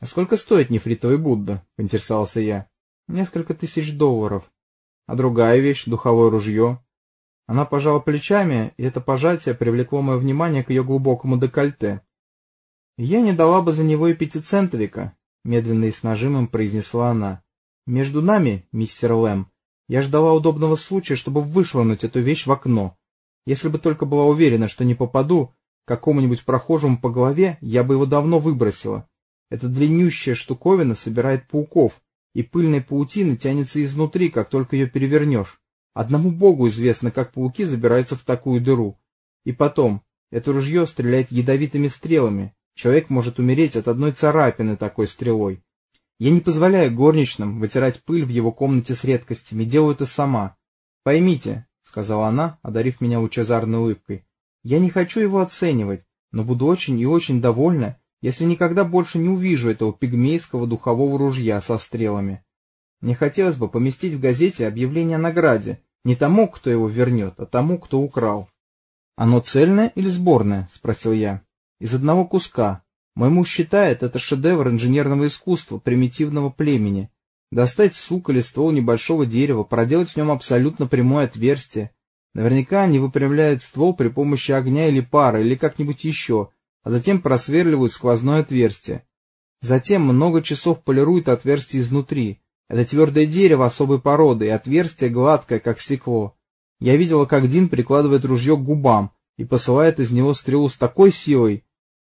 — А сколько стоит нефритовый Будда? — поинтересовался я. — Несколько тысяч долларов. — А другая вещь — духовое ружье? Она пожала плечами, и это пожатие привлекло мое внимание к ее глубокому декольте. — Я не дала бы за него и пятицентовика, — медленно и с нажимом произнесла она. — Между нами, мистер Лэм, я ждала удобного случая, чтобы вышвырнуть эту вещь в окно. Если бы только была уверена, что не попаду какому-нибудь прохожему по голове, я бы его давно выбросила. Эта длиннющая штуковина собирает пауков, и пыльная паутина тянется изнутри, как только ее перевернешь. Одному богу известно, как пауки забираются в такую дыру. И потом, это ружье стреляет ядовитыми стрелами. Человек может умереть от одной царапины такой стрелой. Я не позволяю горничным вытирать пыль в его комнате с редкостями, делаю это сама. Поймите, — сказала она, одарив меня лучезарной улыбкой, — я не хочу его оценивать, но буду очень и очень довольна, если никогда больше не увижу этого пигмейского духового ружья со стрелами. Мне хотелось бы поместить в газете объявление о награде, не тому, кто его вернет, а тому, кто украл. — Оно цельное или сборное? — спросил я. — Из одного куска. Мой муж считает это шедевр инженерного искусства примитивного племени. Достать сук или ствол небольшого дерева, проделать в нем абсолютно прямое отверстие. Наверняка они выпрямляют ствол при помощи огня или пара, или как-нибудь еще, а затем просверливают сквозное отверстие. Затем много часов полируют отверстие изнутри. Это твердое дерево особой породы, и отверстие гладкое, как стекло. Я видела, как Дин прикладывает ружье к губам и посылает из него стрелу с такой силой.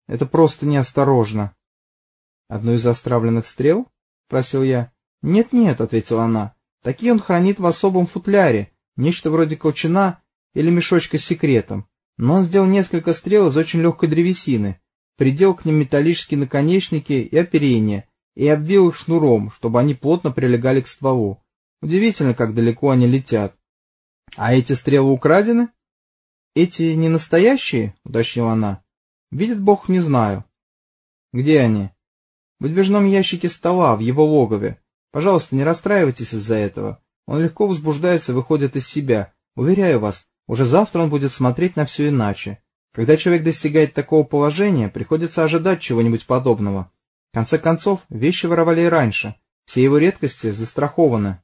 Это просто неосторожно. — Одну из остравленных стрел? — просил я. «Нет, — Нет-нет, — ответила она. — Такие он хранит в особом футляре, нечто вроде колчана или мешочка с секретом. Но он сделал несколько стрел из очень легкой древесины, придел к ним металлические наконечники и оперение, и обвил их шнуром, чтобы они плотно прилегали к стволу. Удивительно, как далеко они летят. — А эти стрелы украдены? — Эти не настоящие? — уточнила она. — Видит Бог, не знаю. — Где они? — В выдвижном ящике стола, в его логове. Пожалуйста, не расстраивайтесь из-за этого. Он легко возбуждается выходит из себя. Уверяю вас, уже завтра он будет смотреть на все иначе. Когда человек достигает такого положения, приходится ожидать чего-нибудь подобного. В конце концов, вещи воровали и раньше. Все его редкости застрахованы.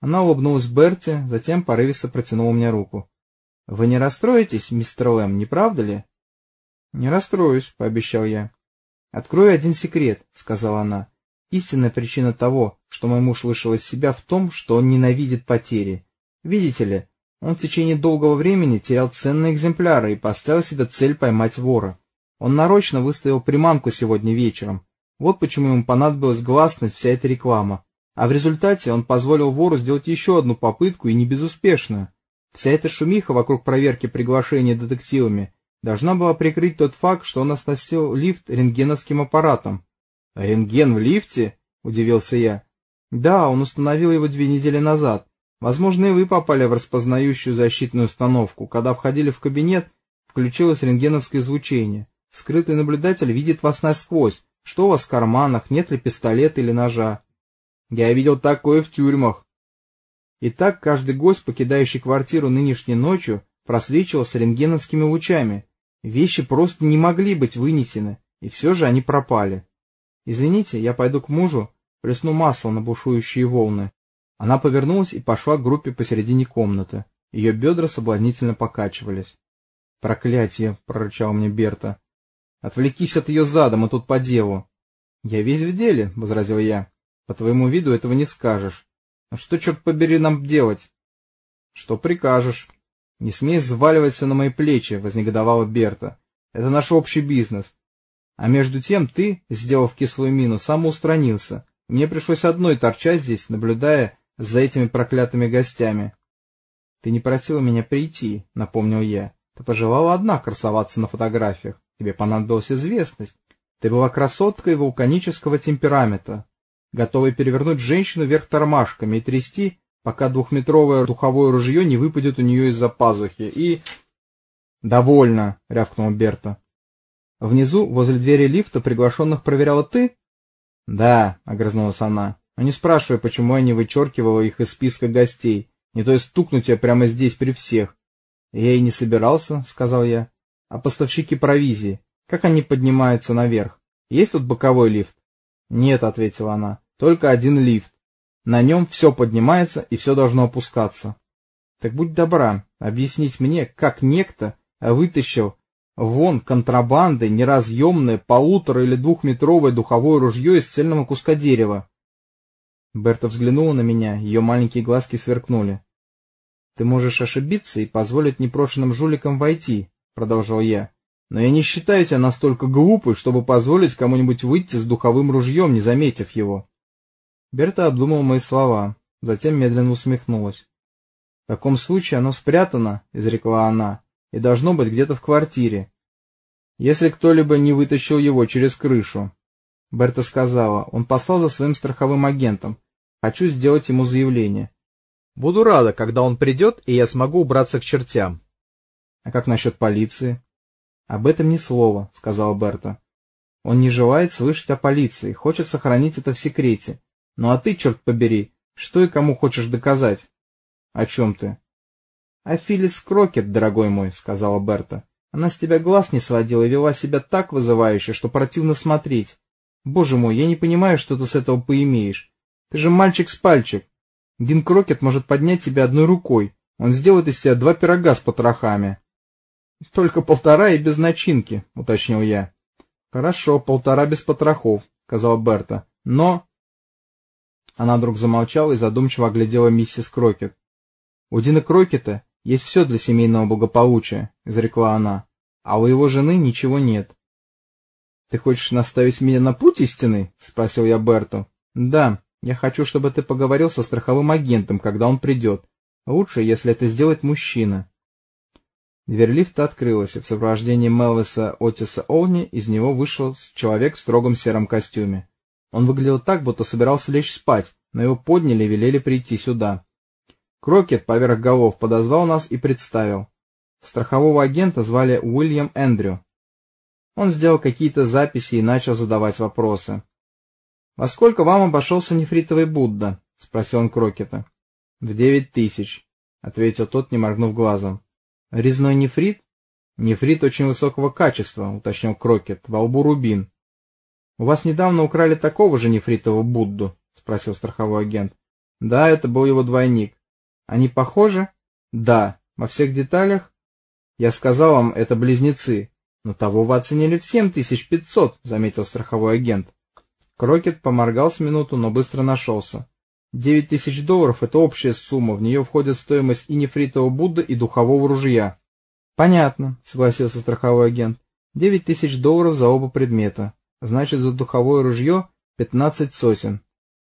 Она улыбнулась Берти, затем порывисто протянула мне руку. — Вы не расстроитесь, мистер Лэм, не правда ли? — Не расстроюсь, — пообещал я. — Открою один секрет, — сказала она. Истинная причина того, что мой муж вышел из себя в том, что он ненавидит потери. Видите ли, он в течение долгого времени терял ценные экземпляры и поставил себе цель поймать вора. Он нарочно выставил приманку сегодня вечером. Вот почему ему понадобилась гласность вся эта реклама. А в результате он позволил вору сделать еще одну попытку и не безуспешную. Вся эта шумиха вокруг проверки приглашения детективами должна была прикрыть тот факт, что он оснастил лифт рентгеновским аппаратом. «Рентген в лифте?» — удивился я. «Да, он установил его две недели назад. Возможно, и вы попали в распознающую защитную установку. Когда входили в кабинет, включилось рентгеновское излучение. Скрытый наблюдатель видит вас насквозь. Что у вас в карманах, нет ли пистолета или ножа? Я видел такое в тюрьмах. Итак, каждый гость, покидающий квартиру нынешней ночью, просвечивался рентгеновскими лучами. Вещи просто не могли быть вынесены, и все же они пропали. Извините, я пойду к мужу, плесну масло на бушующие волны. Она повернулась и пошла к группе посередине комнаты. Ее бедра соблазнительно покачивались. — Проклятие! — прорычал мне Берта. — Отвлекись от ее зада, мы тут по делу. — Я весь в деле, — возразил я. — По твоему виду этого не скажешь. Но что, черт побери, нам делать? — Что прикажешь? — Не смей взваливать все на мои плечи, — вознегодовала Берта. — Это наш общий бизнес. А между тем ты, сделав кислую мину, самоустранился. Мне пришлось одной торчать здесь, наблюдая за этими проклятыми гостями. — Ты не просила меня прийти, — напомнил я. Ты пожелала одна красоваться на фотографиях. Тебе понадобилась известность. Ты была красоткой вулканического темперамента, готовой перевернуть женщину вверх тормашками и трясти, пока двухметровое духовое ружье не выпадет у нее из-за пазухи. И... — Довольно, — рявкнул Берта. — Внизу, возле двери лифта, приглашенных проверяла ты? — Да, — огрызнулась она. Но не спрашивай, почему я не вычеркивала их из списка гостей, не то есть стукнуть я прямо здесь при всех. Я и не собирался, — сказал я. А поставщики провизии, как они поднимаются наверх? Есть тут боковой лифт? «Нет», — ответила она, — «только один лифт. На нем все поднимается и все должно опускаться». «Так будь добра, объяснить мне, как некто вытащил вон контрабандой неразъемное полутора- или двухметровое духовое ружье из цельного куска дерева». Берта взглянула на меня, ее маленькие глазки сверкнули. «Ты можешь ошибиться и позволить непрошенным жуликам войти», — продолжал я. Но я не считаю тебя настолько глупой, чтобы позволить кому-нибудь выйти с духовым ружьем, не заметив его. Берта обдумал мои слова, затем медленно усмехнулась. — В таком случае оно спрятано, — изрекла она, — и должно быть где-то в квартире. Если кто-либо не вытащил его через крышу. Берта сказала, он послал за своим страховым агентом. Хочу сделать ему заявление. Буду рада, когда он придет, и я смогу убраться к чертям. А как насчет полиции? «Об этом ни слова», — сказала Берта. «Он не желает слышать о полиции, хочет сохранить это в секрете. Ну а ты, черт побери, что и кому хочешь доказать?» «О чем ты?» «О Филлис Крокет, дорогой мой», — сказала Берта. «Она с тебя глаз не сводила и вела себя так вызывающе, что противно смотреть. Боже мой, я не понимаю, что ты с этого поимеешь. Ты же мальчик с пальчик. Дин Крокет может поднять тебя одной рукой. Он сделает из тебя два пирога с потрохами». — Только полтора и без начинки, — уточнил я. — Хорошо, полтора без потрохов, — сказала Берта. — Но... Она вдруг замолчала и задумчиво оглядела миссис Крокет. — У Дина Крокета есть все для семейного благополучия, — изрекла она, — а у его жены ничего нет. — Ты хочешь наставить меня на путь истины? — спросил я Берту. — Да, я хочу, чтобы ты поговорил со страховым агентом, когда он придет. Лучше, если это сделает мужчина. Дверь лифта открылась, и в сопровождении Мелвиса Отиса Олни из него вышел человек в строгом сером костюме. Он выглядел так, будто собирался лечь спать, но его подняли и велели прийти сюда. Крокет поверх голов подозвал нас и представил. Страхового агента звали Уильям Эндрю. Он сделал какие-то записи и начал задавать вопросы. — Во сколько вам обошелся нефритовый Будда? — спросил он Крокета. — В девять тысяч, — ответил тот, не моргнув глазом. Резной нефрит? Нефрит очень высокого качества, уточнил Крокет, во лбу рубин. У вас недавно украли такого же нефритового Будду? спросил страховой агент. Да, это был его двойник. Они похожи? Да. Во всех деталях? Я сказал вам, это близнецы. Но того вы оценили в семь тысяч пятьсот, заметил страховой агент. Крокет поморгал с минуту, но быстро нашелся. Девять тысяч долларов — это общая сумма, в нее входит стоимость и нефритового Будды, и духового ружья. — Понятно, — согласился страховой агент. — Девять тысяч долларов за оба предмета. Значит, за духовое ружье пятнадцать сотен.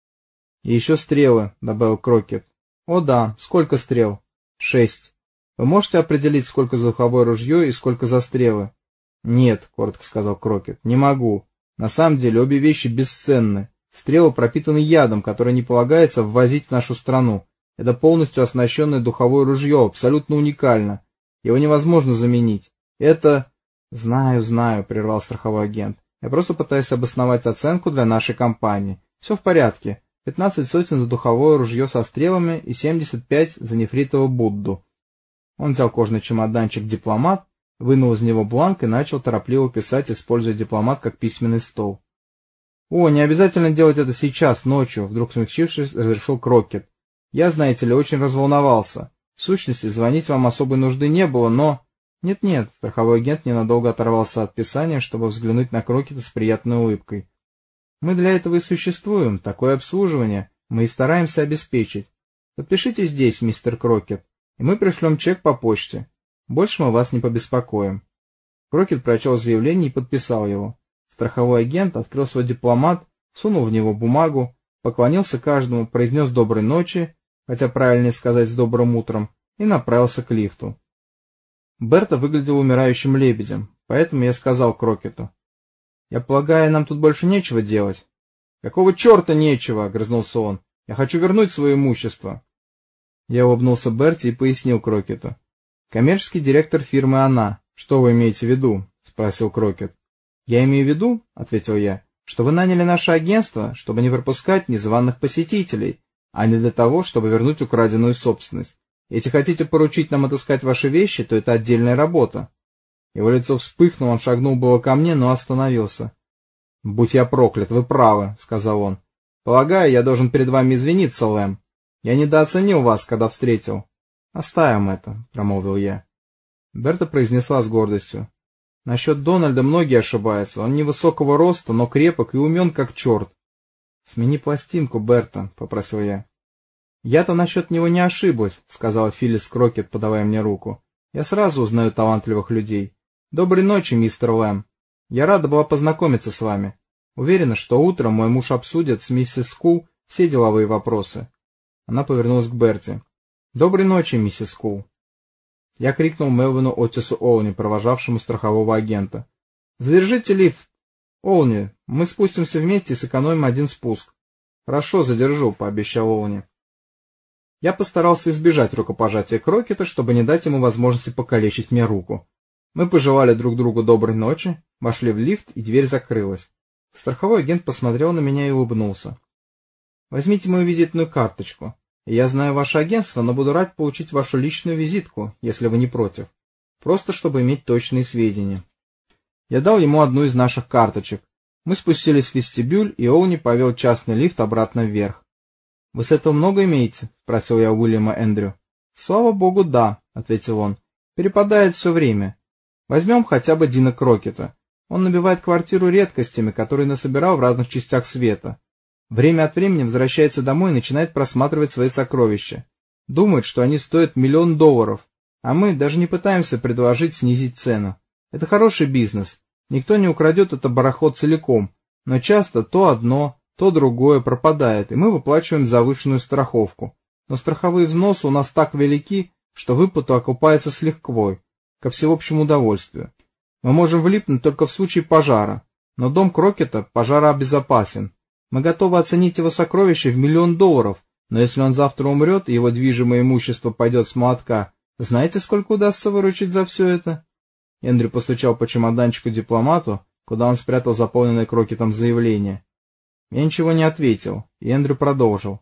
— И еще стрелы, — добавил Крокет. — О да, сколько стрел? — Шесть. Вы можете определить, сколько за духовое ружье и сколько за стрелы? — Нет, — коротко сказал Крокет, — не могу. На самом деле обе вещи бесценны. Стрелы пропитаны ядом, который не полагается ввозить в нашу страну. Это полностью оснащенное духовое ружье, абсолютно уникально. Его невозможно заменить. Это... Знаю, знаю, прервал страховой агент. Я просто пытаюсь обосновать оценку для нашей компании. Все в порядке. 15 сотен за духовое ружье со стрелами и 75 за нефритового Будду. Он взял кожный чемоданчик «Дипломат», вынул из него бланк и начал торопливо писать, используя дипломат как письменный стол. «О, не обязательно делать это сейчас, ночью», — вдруг смягчившись, разрешил Крокет. «Я, знаете ли, очень разволновался. В сущности, звонить вам особой нужды не было, но...» «Нет-нет», — страховой агент ненадолго оторвался от писания, чтобы взглянуть на Крокета с приятной улыбкой. «Мы для этого и существуем, такое обслуживание мы и стараемся обеспечить. Подпишите здесь, мистер Крокет, и мы пришлем чек по почте. Больше мы вас не побеспокоим». Крокет прочел заявление и подписал его. Страховой агент открыл свой дипломат, сунул в него бумагу, поклонился каждому, произнес «доброй ночи», хотя правильнее сказать «с добрым утром», и направился к лифту. Берта выглядел умирающим лебедем, поэтому я сказал Крокету. «Я полагаю, нам тут больше нечего делать?» «Какого черта нечего?» — огрызнулся он. «Я хочу вернуть свое имущество». Я улыбнулся Берти и пояснил Крокету. «Коммерческий директор фирмы «Она». Что вы имеете в виду?» — спросил Крокет. «Я имею в виду, — ответил я, — что вы наняли наше агентство, чтобы не пропускать незваных посетителей, а не для того, чтобы вернуть украденную собственность. Если хотите поручить нам отыскать ваши вещи, то это отдельная работа». Его лицо вспыхнуло, он шагнул было ко мне, но остановился. «Будь я проклят, вы правы», — сказал он. «Полагаю, я должен перед вами извиниться, Лэм. Я недооценил вас, когда встретил». «Оставим это», — промолвил я. Берта произнесла с гордостью. «Насчет Дональда многие ошибаются. Он невысокого роста, но крепок и умен как черт». «Смени пластинку, Берта», — попросил я. «Я-то насчет него не ошиблась», — сказала Филлис Крокет, подавая мне руку. «Я сразу узнаю талантливых людей. Доброй ночи, мистер Лэм. Я рада была познакомиться с вами. Уверена, что утром мой муж обсудит с миссис Кул все деловые вопросы. Она повернулась к Берте. «Доброй ночи, миссис Кул». Я крикнул Мелвину Отису Олни, провожавшему страхового агента. «Задержите лифт! Олни, мы спустимся вместе и сэкономим один спуск». «Хорошо, задержу», — пообещал Олни. Я постарался избежать рукопожатия Крокета, чтобы не дать ему возможности покалечить мне руку. Мы пожелали друг другу доброй ночи, вошли в лифт, и дверь закрылась. Страховой агент посмотрел на меня и улыбнулся. «Возьмите мою визитную карточку. Я знаю ваше агентство, но буду рад получить вашу личную визитку, если вы не против. Просто чтобы иметь точные сведения». Я дал ему одну из наших карточек. Мы спустились в вестибюль, и Оуни повел частный лифт обратно вверх. «Вы с этого много имеете?» — спросил я Уильяма Эндрю. «Слава богу, да», — ответил он. «Перепадает все время. Возьмем хотя бы Дина Крокета. Он набивает квартиру редкостями, которые насобирал в разных частях света. Время от времени возвращается домой и начинает просматривать свои сокровища. Думает, что они стоят миллион долларов, а мы даже не пытаемся предложить снизить цену. Это хороший бизнес. Никто не украдет это барахло целиком, но часто то одно, то другое пропадает, и мы выплачиваем завышенную страховку. Но страховые взносы у нас так велики, что выплата окупается с лихвой ко всеобщему удовольствию. Мы можем влипнуть только в случае пожара, но дом Крокета пожарообезопасен. Мы готовы оценить его сокровище в миллион долларов, но если он завтра умрет и его движимое имущество пойдет с молотка, знаете, сколько удастся выручить за все это? Эндрю постучал по чемоданчику дипломату, куда он спрятал заполненное Крокетом заявление. Я ничего не ответил, и Эндрю продолжил.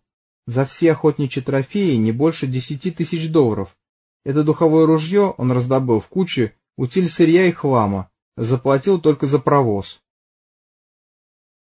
За все охотничьи трофеи не больше десяти тысяч долларов. Это духовое ружье он раздобыл в куче утиль сырья и хлама, заплатил только за провоз.